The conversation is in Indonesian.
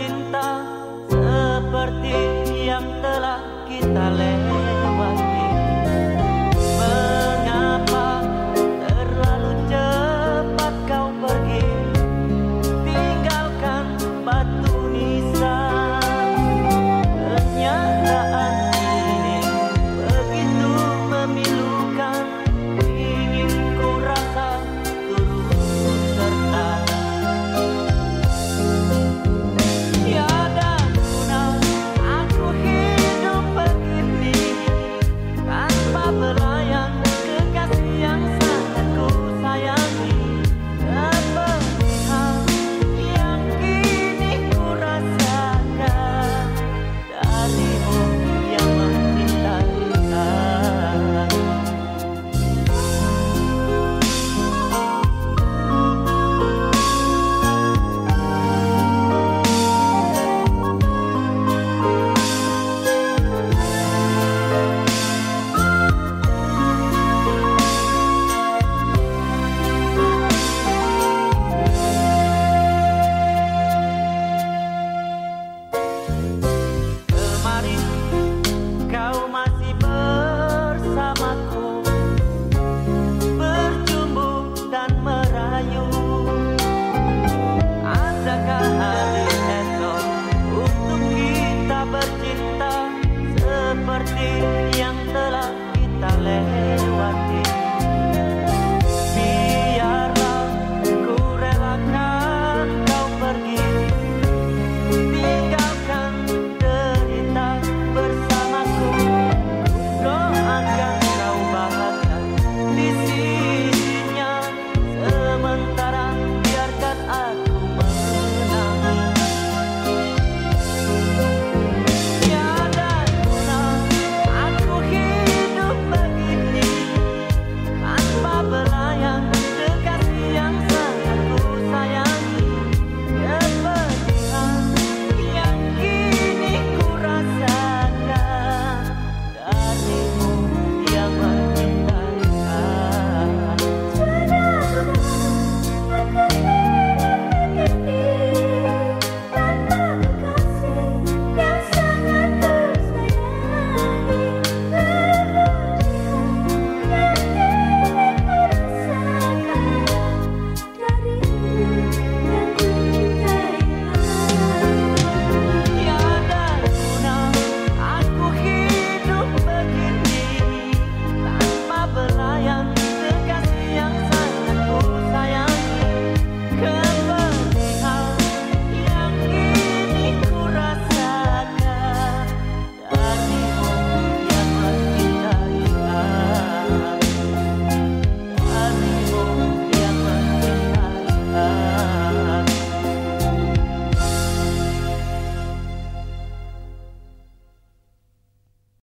cinta seperti